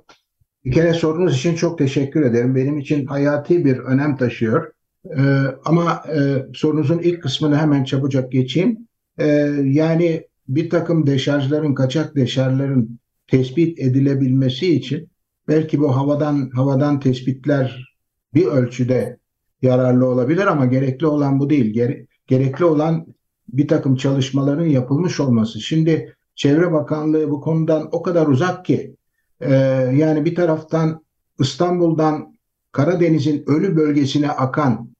bir kere sorunuz için çok teşekkür ederim. Benim için hayati bir önem taşıyor. Ee, ama e, sorunuzun ilk kısmını hemen çabucak geçeyim. Ee, yani bir takım deşarjların, kaçak deşarjların tespit edilebilmesi için belki bu havadan havadan tespitler bir ölçüde yararlı olabilir ama gerekli olan bu değil. Gere, gerekli olan bir takım çalışmaların yapılmış olması. Şimdi Çevre Bakanlığı bu konudan o kadar uzak ki e, yani bir taraftan İstanbul'dan Karadeniz'in ölü bölgesine akan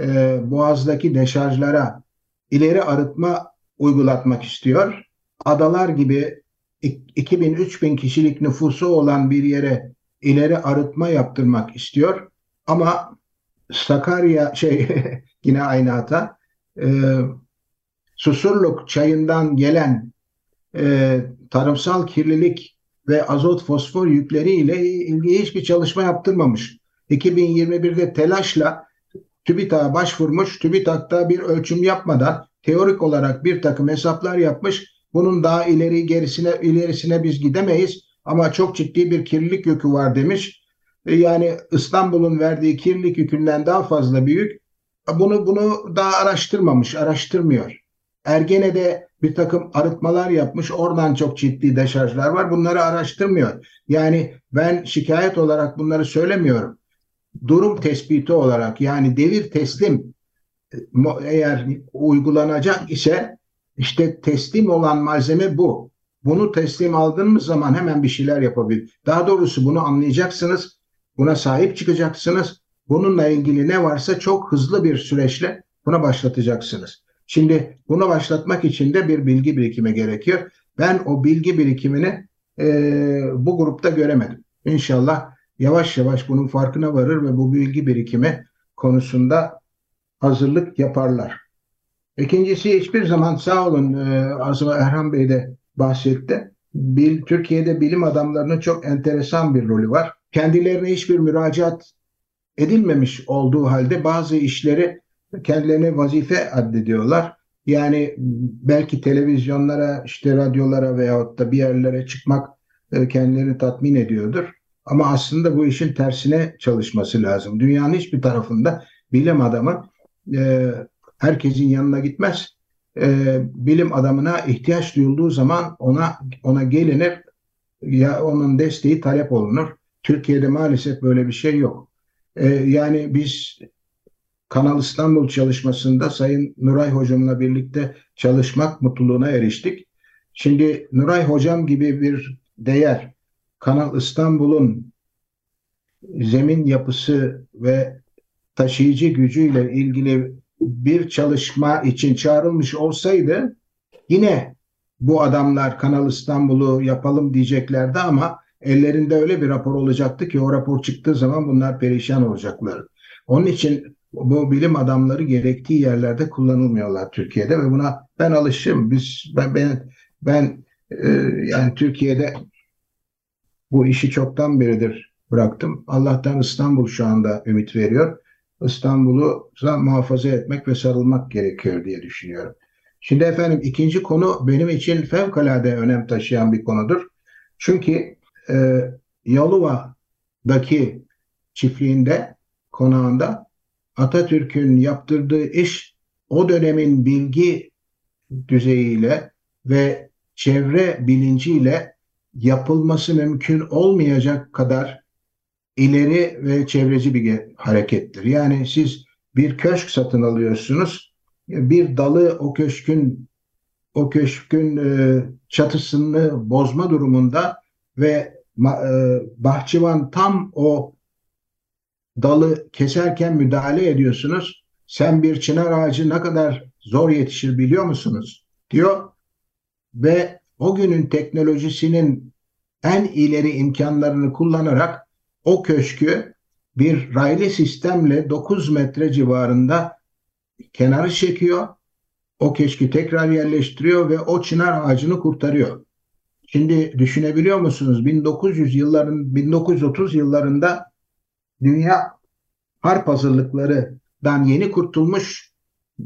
e, Boğaz'daki deşarjlara ileri arıtma uygulatmak istiyor. Adalar gibi 2000-3000 kişilik nüfusu olan bir yere ileri arıtma yaptırmak istiyor. Ama Sakarya şey yine aynı hata e, Susurluk çayından gelen e, tarımsal kirlilik ve azot fosfor yükleriyle ilgili hiçbir çalışma yaptırmamış. 2021'de telaşla TÜBİTAK'a başvurmuş. TÜBİTAK'ta bir ölçüm yapmadan teorik olarak bir takım hesaplar yapmış. Bunun daha ileri gerisine ilerisine biz gidemeyiz ama çok ciddi bir kirlilik yükü var demiş. E, yani İstanbul'un verdiği kirlilik yükünden daha fazla büyük. Bunu bunu daha araştırmamış, araştırmıyor. Ergene'de bir takım arıtmalar yapmış. Oradan çok ciddi deşarjlar var. Bunları araştırmıyor. Yani ben şikayet olarak bunları söylemiyorum. Durum tespiti olarak yani devir teslim eğer uygulanacak ise işte teslim olan malzeme bu. Bunu teslim aldığınız zaman hemen bir şeyler yapabilir. Daha doğrusu bunu anlayacaksınız. Buna sahip çıkacaksınız. bununla ilgili ne varsa çok hızlı bir süreçle buna başlatacaksınız. Şimdi bunu başlatmak için de bir bilgi birikimi gerekiyor. Ben o bilgi birikimini e, bu grupta göremedim. İnşallah yavaş yavaş bunun farkına varır ve bu bilgi birikimi konusunda hazırlık yaparlar. İkincisi hiçbir zaman sağ olun e, az Erhan Bey de bahsetti. Bil, Türkiye'de bilim adamlarının çok enteresan bir rolü var. Kendilerine hiçbir müracaat edilmemiş olduğu halde bazı işleri kendilerine vazife addediyorlar. Yani belki televizyonlara, işte radyolara veyahut da bir yerlere çıkmak e, kendilerini tatmin ediyordur. Ama aslında bu işin tersine çalışması lazım. Dünyanın hiçbir tarafında bilim adamı e, herkesin yanına gitmez. E, bilim adamına ihtiyaç duyulduğu zaman ona ona gelinir ya onun desteği talep olunur. Türkiye'de maalesef böyle bir şey yok. E, yani biz Kanal İstanbul çalışmasında Sayın Nuray Hocam'la birlikte çalışmak mutluluğuna eriştik. Şimdi Nuray Hocam gibi bir değer Kanal İstanbul'un zemin yapısı ve taşıyıcı gücüyle ilgili bir çalışma için çağrılmış olsaydı yine bu adamlar Kanal İstanbul'u yapalım diyeceklerdi ama ellerinde öyle bir rapor olacaktı ki o rapor çıktığı zaman bunlar perişan olacaklar. Onun için bu bilim adamları gerektiği yerlerde kullanılmıyorlar Türkiye'de ve buna ben alışım. Biz ben ben ben e, yani Türkiye'de bu işi çoktan beridir bıraktım. Allah'tan İstanbul şu anda ümit veriyor. İstanbul'u muhafaza etmek ve sarılmak gerekiyor diye düşünüyorum. Şimdi efendim ikinci konu benim için fevkalade önem taşıyan bir konudur. Çünkü e, Yalova'daki çiftliğinde, konağında Atatürk'ün yaptırdığı iş o dönemin bilgi düzeyiyle ve çevre bilinciyle yapılması mümkün olmayacak kadar ileri ve çevreci bir harekettir. Yani siz bir köşk satın alıyorsunuz. Bir dalı o köşkün o köşkün e, çatısını bozma durumunda ve e, bahçıvan tam o dalı keserken müdahale ediyorsunuz. Sen bir çınar ağacı ne kadar zor yetişir biliyor musunuz? diyor ve o günün teknolojisinin en ileri imkanlarını kullanarak o köşkü bir raylı sistemle 9 metre civarında kenarı çekiyor. O köşkü tekrar yerleştiriyor ve o çınar ağacını kurtarıyor. Şimdi düşünebiliyor musunuz? 1900 yılların 1930 yıllarında dünya harp hazırlıklarından yeni kurtulmuş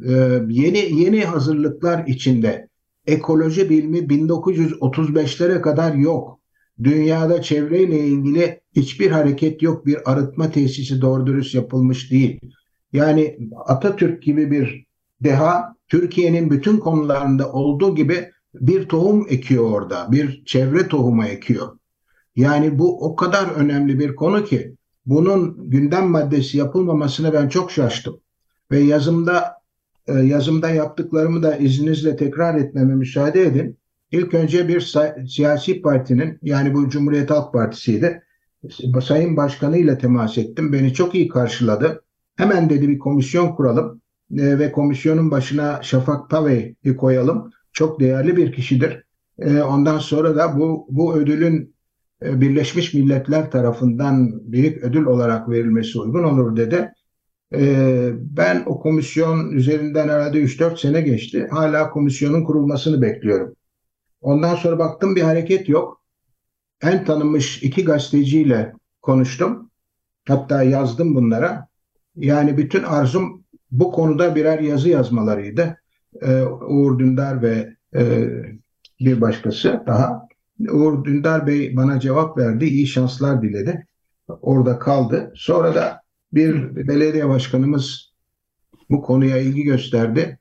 e, yeni yeni hazırlıklar içinde ekoloji bilimi 1935'lere kadar yok. Dünyada çevreyle ilgili hiçbir hareket yok. Bir arıtma tesisi doğru dürüst yapılmış değil. Yani Atatürk gibi bir deha Türkiye'nin bütün konularında olduğu gibi bir tohum ekiyor orada. Bir çevre tohumu ekiyor. Yani bu o kadar önemli bir konu ki bunun gündem maddesi yapılmamasına ben çok şaştım. Ve yazımda e, yazımda yaptıklarımı da izninizle tekrar etmeme müsaade edin. İlk önce bir siyasi partinin yani bu Cumhuriyet Halk Partisi'ydi. Sayın Başkanı ile temas ettim. Beni çok iyi karşıladı. Hemen dedi bir komisyon kuralım e, ve komisyonun başına Şafak Pavey'i koyalım. Çok değerli bir kişidir. E, ondan sonra da bu bu ödülün e, Birleşmiş Milletler tarafından büyük ödül olarak verilmesi uygun olur dedi. E, ben o komisyon üzerinden herhalde 3-4 sene geçti. Hala komisyonun kurulmasını bekliyorum. Ondan sonra baktım bir hareket yok. En tanınmış iki gazeteciyle konuştum. Hatta yazdım bunlara. Yani bütün arzum bu konuda birer yazı yazmalarıydı. Ee, Uğur Dündar ve e, bir başkası daha. Uğur Dündar Bey bana cevap verdi. İyi şanslar diledi. Orada kaldı. Sonra da bir belediye başkanımız bu konuya ilgi gösterdi.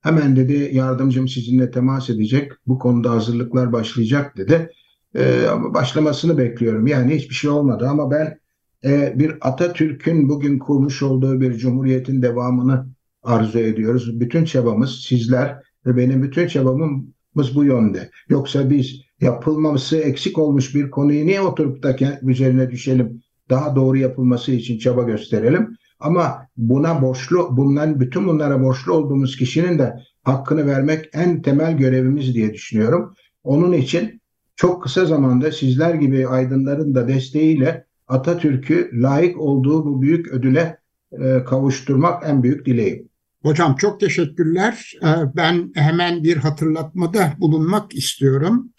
Hemen dedi yardımcım sizinle temas edecek. Bu konuda hazırlıklar başlayacak dedi. Ee, başlamasını bekliyorum. Yani hiçbir şey olmadı ama ben e, bir Atatürk'ün bugün kurmuş olduğu bir cumhuriyetin devamını arzu ediyoruz. Bütün çabamız sizler ve benim bütün çabamız bu yönde. Yoksa biz yapılmaması eksik olmuş bir konuyu niye oturup da üzerine düşelim? Daha doğru yapılması için çaba gösterelim. Ama buna borçlu, bundan bütün bunlara borçlu olduğumuz kişinin de hakkını vermek en temel görevimiz diye düşünüyorum. Onun için çok kısa zamanda sizler gibi aydınların da desteğiyle Atatürk'ü layık olduğu bu büyük ödüle e, kavuşturmak en büyük dileğim. Hocam çok teşekkürler. Ee, ben hemen bir hatırlatmada bulunmak istiyorum.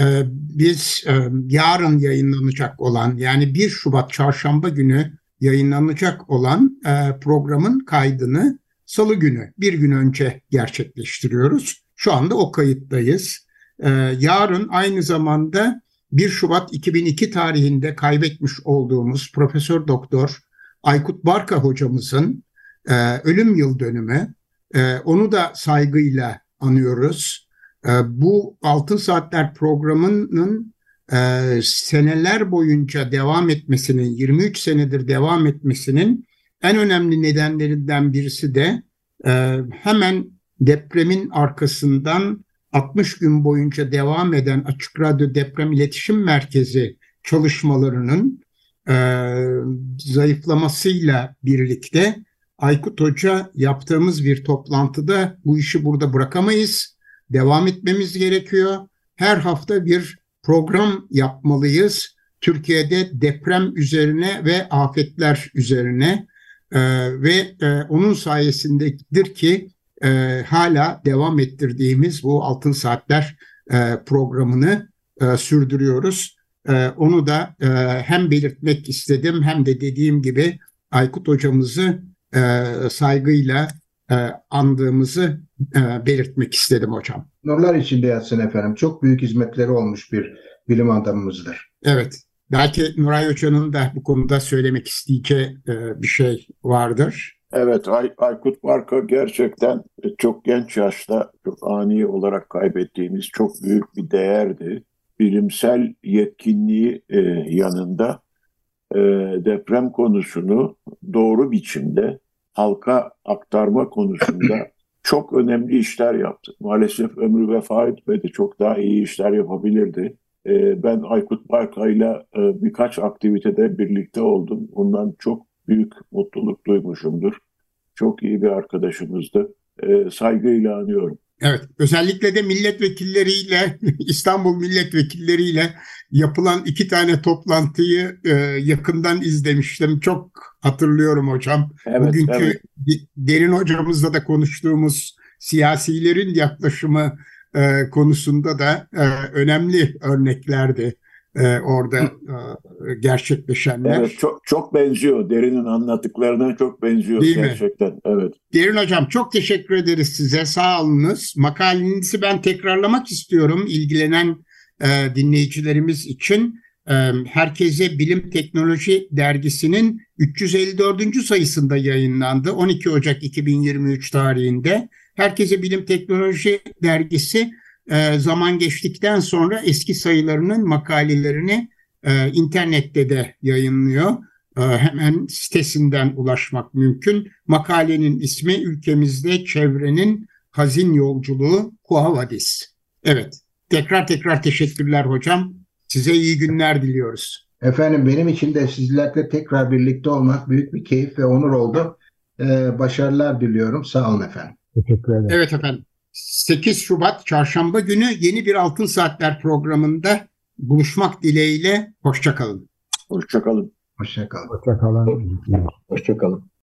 Ee, biz e, yarın yayınlanacak olan yani 1 Şubat çarşamba günü yayınlanacak olan e, programın kaydını salı günü bir gün önce gerçekleştiriyoruz. Şu anda o kayıttayız. Ee, yarın aynı zamanda 1 Şubat 2002 tarihinde kaybetmiş olduğumuz Profesör Doktor Aykut Barka hocamızın e, ölüm yıl dönümü. E, onu da saygıyla anıyoruz. E, bu Altın Saatler programının e, seneler boyunca devam etmesinin, 23 senedir devam etmesinin en önemli nedenlerinden birisi de e, hemen depremin arkasından 60 gün boyunca devam eden Açık Radyo Deprem İletişim Merkezi çalışmalarının e, zayıflamasıyla birlikte Aykut Hoca yaptığımız bir toplantıda bu işi burada bırakamayız. Devam etmemiz gerekiyor. Her hafta bir program yapmalıyız. Türkiye'de deprem üzerine ve afetler üzerine e, ve e, onun sayesindedir ki e, hala devam ettirdiğimiz bu Altın Saatler e, programını e, sürdürüyoruz. E, onu da e, hem belirtmek istedim hem de dediğim gibi Aykut hocamızı e, saygıyla e, andığımızı e, belirtmek istedim hocam. Nurlar içinde yatsın efendim. Çok büyük hizmetleri olmuş bir bilim adamımızdır. Evet. Belki Nuray Hoca'nın da bu konuda söylemek isteyeceği e, bir şey vardır. Evet, Ay Aykut Barka gerçekten çok genç yaşta çok ani olarak kaybettiğimiz çok büyük bir değerdi. Bilimsel yetkinliği e, yanında e, deprem konusunu doğru biçimde halka aktarma konusunda çok önemli işler yaptı. Maalesef ömrü vefa etmedi. Çok daha iyi işler yapabilirdi. E, ben Aykut Barka'yla e, birkaç aktivitede birlikte oldum. Ondan çok büyük mutluluk duymuşumdur. Çok iyi bir arkadaşımızdı. E, saygıyla anıyorum. Evet, özellikle de milletvekilleriyle, İstanbul milletvekilleriyle yapılan iki tane toplantıyı e, yakından izlemiştim. Çok hatırlıyorum hocam. Evet, Bugünkü evet. derin hocamızla da konuştuğumuz siyasilerin yaklaşımı e, konusunda da e, önemli örneklerdi e, orada e, gerçekleşenler. Evet, çok çok benziyor. Derinin anlattıklarına çok benziyor Değil mi? gerçekten. Evet. Derin Hocam çok teşekkür ederiz size. Sağ olunuz. Makalenizi ben tekrarlamak istiyorum ilgilenen e, dinleyicilerimiz için. E, Herkese Bilim Teknoloji Dergisi'nin 354. sayısında yayınlandı. 12 Ocak 2023 tarihinde. Herkese Bilim Teknoloji Dergisi e, zaman geçtikten sonra eski sayılarının makalelerini e, internette de yayınlıyor. E, hemen sitesinden ulaşmak mümkün. Makalenin ismi ülkemizde çevrenin hazin yolculuğu Kuhavadis. Evet, tekrar tekrar teşekkürler hocam. Size iyi günler diliyoruz. Efendim benim için de sizlerle tekrar birlikte olmak büyük bir keyif ve onur oldu. Ee, başarılar diliyorum. Sağ olun efendim. Teşekkür ederim. Evet efendim. 8 Şubat çarşamba günü yeni bir Altın Saatler programında buluşmak dileğiyle hoşçakalın. Hoşçakalın. Hoşçakalın. Hoşçakalın. Hoşçakalın.